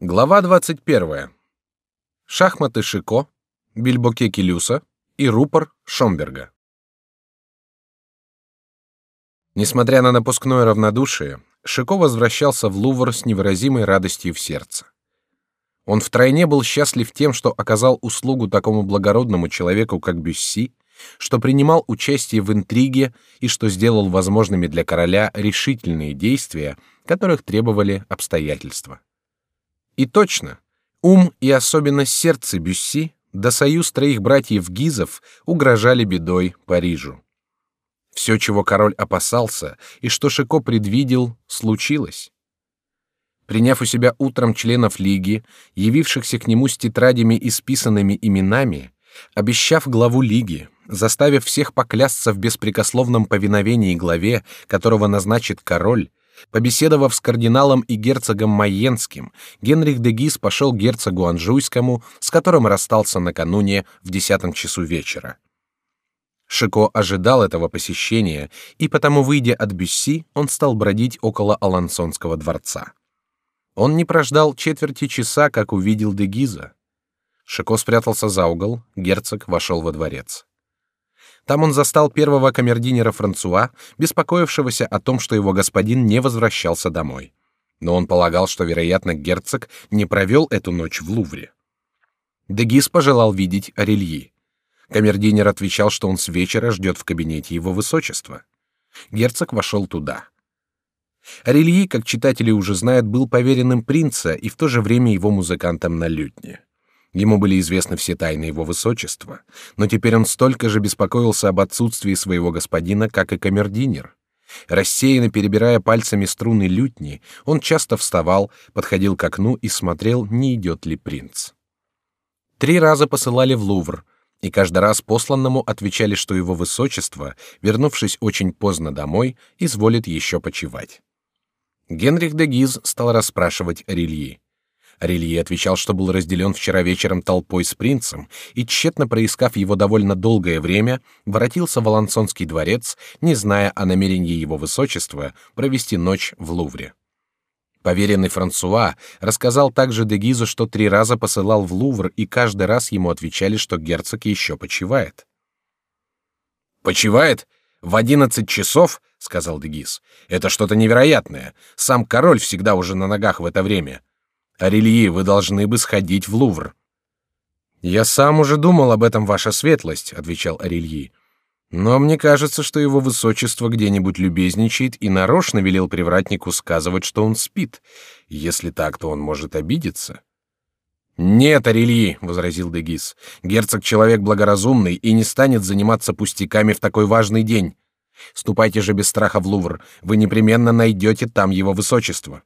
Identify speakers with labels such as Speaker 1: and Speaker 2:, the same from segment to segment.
Speaker 1: Глава 21. Шахматы Шико, Бильбоке Келюса и рупор Шомберга. Несмотря на напускное равнодушие, Шико возвращался в Лувр с невыразимой радостью в сердце. Он втройне был счастлив тем, что оказал услугу такому благородному человеку, как Бюсси, что принимал участие в интриге и что сделал возможными для короля решительные действия, которых требовали обстоятельства. И точно, ум и особенно сердце Бюсси, да союз троих братьев Гизов угрожали бедой Парижу. Все, чего король опасался и что Шико предвидел, случилось. Приняв у себя утром членов лиги, явившихся к нему с тетрадями и списанными именами, обещав главу лиги, заставив всех поклясться в беспрекословном повиновении главе, которого назначит король, Побеседовав с кардиналом и герцогом Майенским, Генрих де Гис пошел к герцогу Анжуйскому, с которым расстался накануне в десятом часу вечера. Шико ожидал этого посещения, и потому, выйдя от Бюсси, он стал бродить около Алансонского дворца. Он не прождал четверти часа, как увидел де Гиза. Шико спрятался за угол, герцог вошел во дворец. Там он застал первого камердинера Франсуа, беспокоившегося о том, что его господин не возвращался домой. Но он полагал, что, вероятно, герцог не провел эту ночь в Лувре. Дегис пожелал видеть Арельи. Камердинер отвечал, что он с вечера ждет в кабинете его высочества. Герцог вошел туда. Арельи, как читатели уже знают, был поверенным принца и в то же время его музыкантом на лютне. Ему были известны все тайны его высочества, но теперь он столько же беспокоился об отсутствии своего господина, как и камердинер. Рассеянно перебирая пальцами струны лютни, он часто вставал, подходил к окну и смотрел, не идет ли принц. Три раза посылали в Лувр, и каждый раз посланному отвечали, что его высочество, вернувшись очень поздно домой, изволит еще почивать. Генрих де Гиз стал расспрашивать Рильи. Релье отвечал, что был разделен вчера вечером толпой с принцем, и, тщетно проискав его довольно долгое время, воротился в Алансонский дворец, не зная о намерении его высочества провести ночь в Лувре. Поверенный Франсуа рассказал также Дегизу, что три раза посылал в Лувр, и каждый раз ему отвечали, что герцог еще почивает. «Почивает? В одиннадцать часов?» — сказал Дегиз. «Это что-то невероятное. Сам король всегда уже на ногах в это время. Арельи, вы должны бы сходить в Лувр. Я сам уже думал об этом, ваша светлость, отвечал Арельи. Но мне кажется, что его высочество где-нибудь любезничает и нарочно велел привратнику сказывать, что он спит. Если так, то он может обидеться. Нет, Арельи, возразил Дегис. Герцог человек благоразумный и не станет заниматься пустяками в такой важный день. Ступайте же без страха в Лувр, вы непременно найдете там его высочество.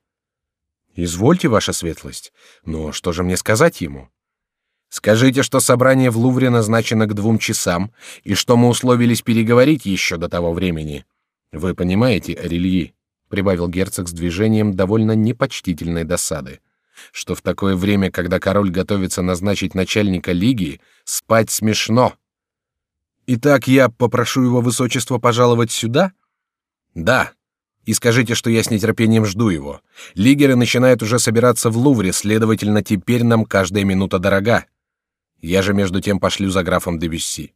Speaker 1: Извольте, ваша светлость. Но что же мне сказать ему? Скажите, что собрание в Лувре назначено к двум часам и что мы условились переговорить еще до того времени. Вы понимаете, Арельи, прибавил герцог с движением довольно непочтительной досады, что в такое время, когда король готовится назначить начальника лиги, спать смешно. Итак, я попрошу его высочество пожаловать сюда. Да, и скажите, что я с нетерпением жду его. Лигеры начинают уже собираться в Лувре, следовательно, теперь нам каждая минута дорога. Я же между тем пошлю за графом де Бюсси.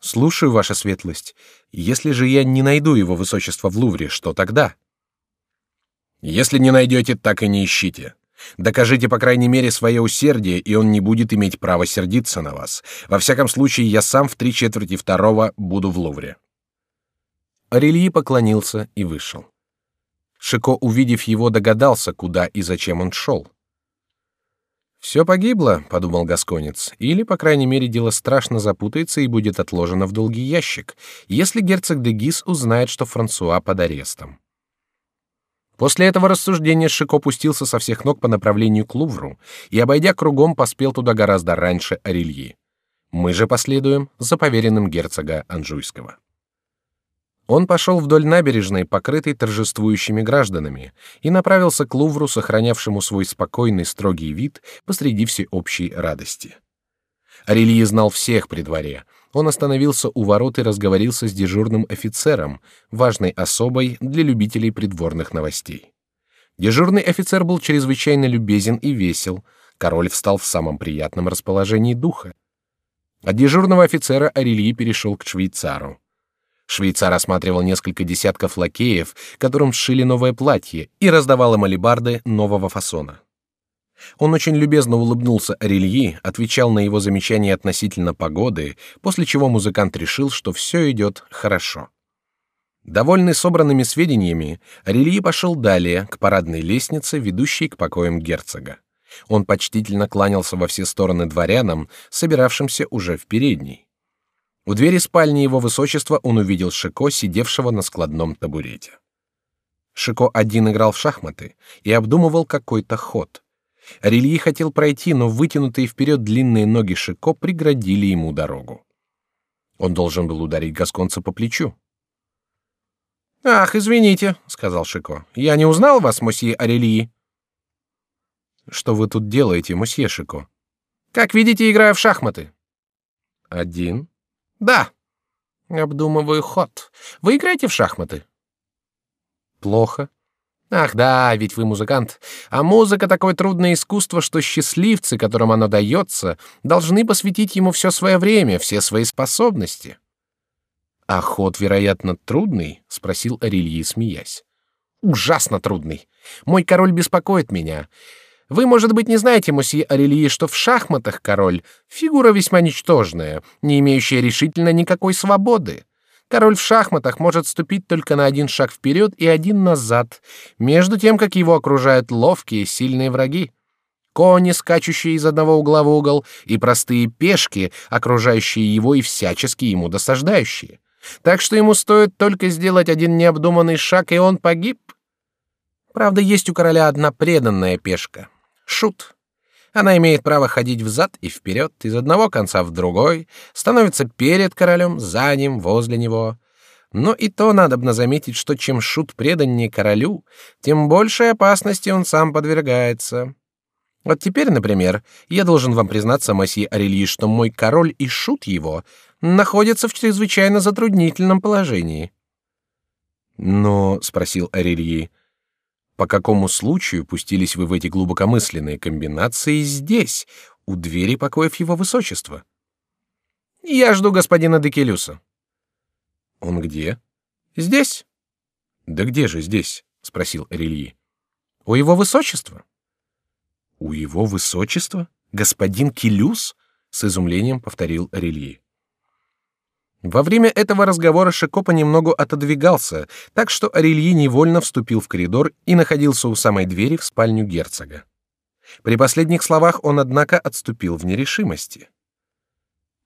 Speaker 1: Слушаю, ваша светлость. Если же я не найду его высочество в Лувре, что тогда? Если не найдете, так и не ищите. Докажите, по крайней мере, свое усердие, и он не будет иметь права сердиться на вас. Во всяком случае, я сам в три четверти второго буду в Лувре. Арельи поклонился и вышел. Шико, увидев его, догадался, куда и зачем он шел. Все погибло, подумал гасконец, или, по крайней мере, дело страшно запутается и будет отложено в долгий ящик, если герцог де Гис узнает, что Франсуа под арестом. После этого рассуждения Шико пустился со всех ног по направлению к Лувру и, обойдя кругом, поспел туда гораздо раньше Арельи. Мы же последуем за поверенным герцога Анжуйского. Он пошел вдоль набережной, покрытой торжествующими гражданами, и направился к Лувру, сохранявшему свой спокойный строгий вид посреди всеобщей радости. Арельи знал всех при дворе. Он остановился у ворот и разговорился с дежурным офицером, важной особой для любителей придворных новостей. Дежурный офицер был чрезвычайно любезен и весел. Король встал в самом приятном расположении духа. От дежурного офицера Арельи перешел к швейцару. Швейцар осматривал несколько десятков лакеев, которым сшили новое платье, и раздавал им алебарды нового фасона. Он очень любезно улыбнулся Арельи, отвечал на его замечания относительно погоды, после чего музыкант решил, что все идет хорошо. Довольный собранными сведениями, Арельи пошел далее к парадной лестнице, ведущей к покоям герцога. Он почтительно кланялся во все стороны дворянам, собиравшимся уже в передней. У двери спальни его высочества он увидел Шико, сидевшего на складном табурете. Шико один играл в шахматы и обдумывал какой-то ход. Арельи хотел пройти, но вытянутые вперед длинные ноги Шико преградили ему дорогу. Он должен был ударить гасконца по плечу. Ах, извините, сказал Шико. Я не узнал вас, мосье Арельи. Что вы тут делаете, мосье Шико? Как видите, играю в шахматы. Один? Да. Обдумываю ход. Вы играете в шахматы? Плохо. Ах, да, ведь вы музыкант. А музыка такое трудное искусство, что счастливцы, которым оно дается, должны посвятить ему все свое время, все свои способности. А ход, вероятно, трудный, спросил Арильи, смеясь. Ужасно трудный. Мой король беспокоит меня. Вы, может быть, не знаете, мосье Арельи, что в шахматах король фигура весьма ничтожная, не имеющая решительно никакой свободы. Король в шахматах может ступить только на один шаг вперед и один назад, между тем, как его окружают ловкие, сильные враги. Кони, скачущие из одного угла в угол, и простые пешки, окружающие его и всячески ему досаждающие. Так что ему стоит только сделать один необдуманный шаг, и он погиб. Правда, есть у короля одна преданная пешка — шут. Она имеет право ходить взад и вперед, из одного конца в другой, становится перед королем, за ним, возле него. Но и то надобно заметить, что чем шут преданнее королю, тем большей опасности он сам подвергается. Вот теперь, например, я должен вам признаться, месье Арельи, что мой король и шут его находятся в чрезвычайно затруднительном положении. Но, спросил Арельи, по какому случаю пустились вы в эти глубокомысленные комбинации здесь, у двери покоев его высочества? Я жду господина Декелюса. Он где? Здесь. Да где же здесь? спросил Арельи. У его высочества. У его высочества? Господин Келюс? С изумлением повторил Рельи. Во время этого разговора Шико понемногу отодвигался, так что Арельи невольно вступил в коридор и находился у самой двери в спальню герцога. При последних словах он, однако, отступил в нерешимости.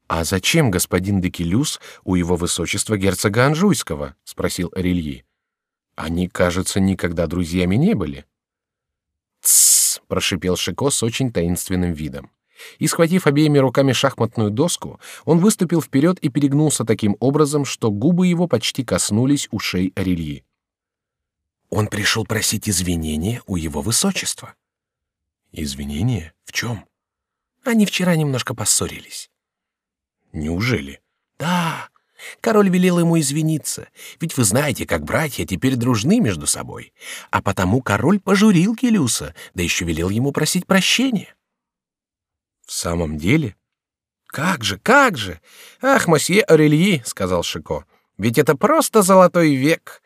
Speaker 1: «А зачем господин Декилюс у его высочества герцога Анжуйского?» — спросил Арельи. «Они, кажется, никогда друзьями не были». «Тссс!» прошипел Шико с очень таинственным видом. И схватив обеими руками шахматную доску, он выступил вперед и перегнулся таким образом, что губы его почти коснулись ушей Арельи. Он пришел просить извинения у его высочества. Извинения? В чем? Они вчера немножко поссорились. Неужели? Да. Король велел ему извиниться, ведь вы знаете, как братья теперь дружны между собой. А потому король пожурил Келюса, да еще велел ему просить прощения. В самом деле? Как же, как же! Ах, мосье Орельи, сказал Шико, ведь это просто золотой век.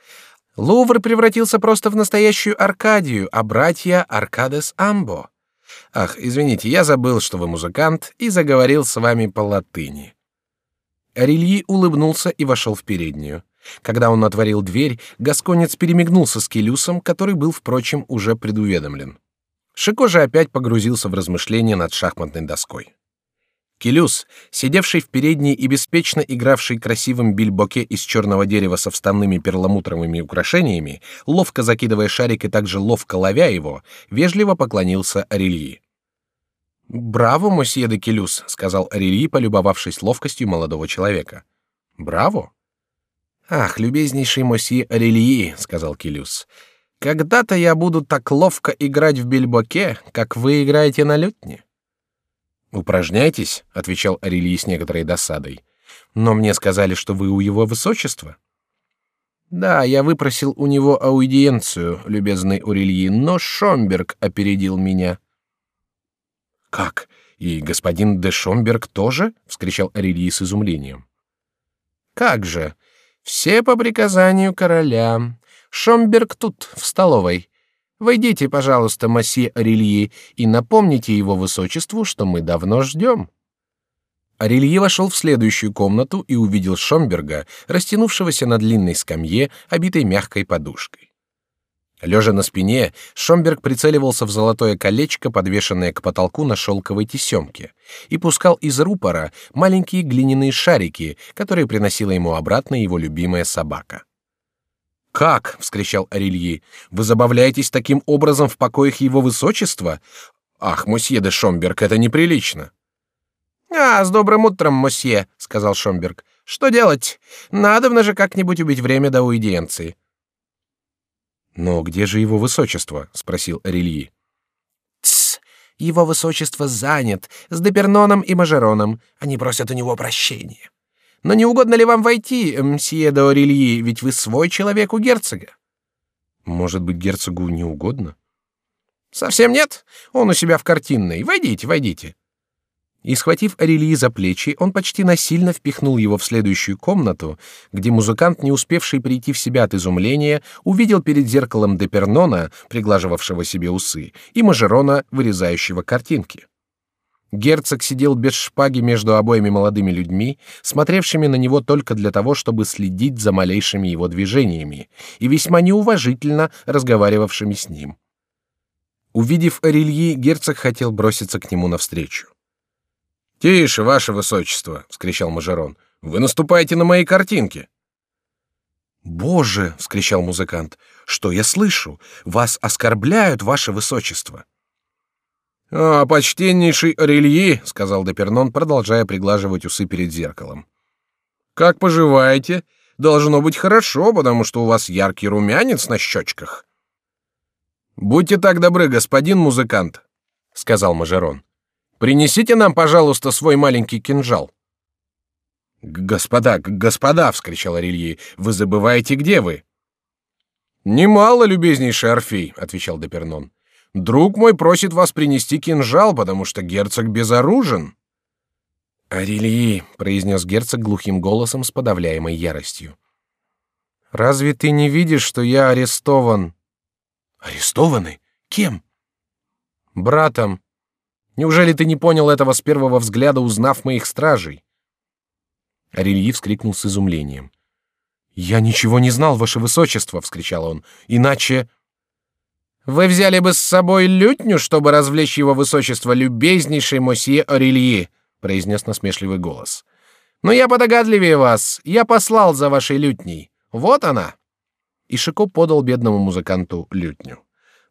Speaker 1: Лувр превратился просто в настоящую Аркадию, а братья Аркадес Амбо. Ах, извините, я забыл, что вы музыкант, и заговорил с вами по латыни. Арельи улыбнулся и вошел в переднюю. Когда он отворил дверь, гасконец перемигнулся с Келюсом, который был, впрочем, уже предуведомлен. Шико же опять погрузился в размышления над шахматной доской. Келюс, сидевший в передней и беспечно игравший красивым бильбоке из черного дерева со вставными перламутровыми украшениями, ловко закидывая шарик и также ловко ловя его, вежливо поклонился Арельи. Браво, мосье де Келюс, сказал Арельи, полюбовавшись ловкостью молодого человека. Браво. Ах, любезнейший мосье Арельи, сказал Келюс. Когда-то я буду так ловко играть в бильбоке, как вы играете на лютне. Упражняйтесь, отвечал Арельи с некоторой досадой. Но мне сказали, что вы у его высочества. Да, я выпросил у него аудиенцию, любезный Урильи, но Шомберг опередил меня. Как? И господин де Шомберг тоже? вскричал Орильи с изумлением. Как же? Все по приказанию короля. Шомберг тут, в столовой. Войдите, пожалуйста, месье Орильи, и напомните его высочеству, что мы давно ждем. Арелье вошел в следующую комнату и увидел Шомберга, растянувшегося на длинной скамье, обитой мягкой подушкой. Лежа на спине, Шомберг прицеливался в золотое колечко, подвешенное к потолку на шелковой тесемке, и пускал из рупора маленькие глиняные шарики, которые приносила ему обратно его любимая собака. Как? – вскричал Арельи. Вы забавляетесь таким образом в покоях его высочества? Ах, мосье де Шомберг, это неприлично. А, с добрым утром, мосье, сказал Шомберг. Что делать? Надо же как-нибудь убить время до аудиенции. Но где же его высочество? спросил Арельи. Тс, его высочество занят с Деперноном и Мажероном. Они просят у него прощения. Но не угодно ли вам войти, мсье де Орельи, ведь вы свой человек у герцога? Может быть, герцогу не угодно? Совсем нет. Он у себя в картинной. Войдите, войдите. И схватив Орельи за плечи, он почти насильно впихнул его в следующую комнату, где музыкант, не успевший прийти в себя от изумления, увидел перед зеркалом Депернона, приглаживавшего себе усы, и Мажерона, вырезающего картинки. Герцог сидел без шпаги между обоими молодыми людьми, смотревшими на него только для того, чтобы следить за малейшими его движениями и весьма неуважительно разговаривавшими с ним. Увидев Орельи, герцог хотел броситься к нему навстречу. «Тише, ваше высочество!» — вскричал Мажерон. «Вы наступаете на мои картинки!» «Боже!» — вскричал музыкант. «Что я слышу? Вас оскорбляют, ваше высочество!» «А, почтеннейший Орельи», — сказал Депернон, продолжая приглаживать усы перед зеркалом. «Как поживаете? Должно быть хорошо, потому что у вас яркий румянец на щечках». «Будьте так добры, господин музыкант», — сказал Мажерон. «Принесите нам, пожалуйста, свой маленький кинжал». «Господа, господа!» — вскричал Орельи. «Вы забываете, где вы?» «Немало, любезнейший Орфей», — отвечал Депернон. Друг мой просит вас принести кинжал, потому что герцог безоружен. Арельи, произнес герцог глухим голосом с подавляемой яростью. Разве ты не видишь, что я арестован? Арестованы? Кем? Братом. Неужели ты не понял этого с первого взгляда, узнав моих стражей? Арельи вскрикнул с изумлением. Я ничего не знал, ваше высочество, вскричал он. Иначе вы взяли бы с собой лютню, чтобы развлечь его высочество любезнейший мосье Орельи, произнес насмешливый голос. Но я подогадливее вас. Я послал за вашей лютней. Вот она. И Шико подал бедному музыканту лютню.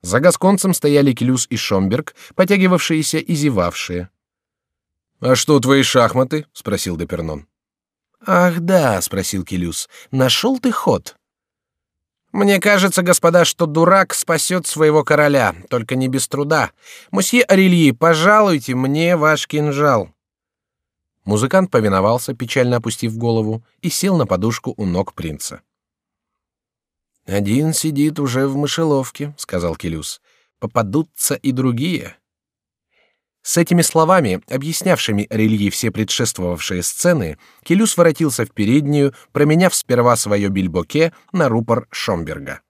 Speaker 1: За гасконцем стояли Келюс и Шомберг, потягивавшиеся и зевавшие. А что твои шахматы? спросил Депернон. Ах да, спросил Келюс. Нашел ты ход? Мне кажется, господа, что дурак спасет своего короля, только не без труда. Мосье Арельи, пожалуйте мне ваш кинжал. Музыкант повиновался, печально опустив голову, и сел на подушку у ног принца. Один сидит уже в мышеловке, сказал Келюс. Попадутся и другие. С этими словами, объяснявшими рельеф все предшествовавшие сцены, Келюс воротился в переднюю, променяв сперва свое бильбоке на рупор Шомберга.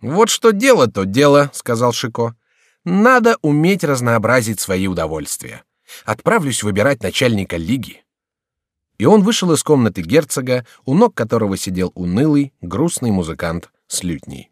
Speaker 1: Вот что дело то дело, сказал Шико. Надо уметь разнообразить свои удовольствия. Отправлюсь выбирать начальника лиги. И он вышел из комнаты герцога, у ног которого сидел унылый, грустный музыкант с лютней.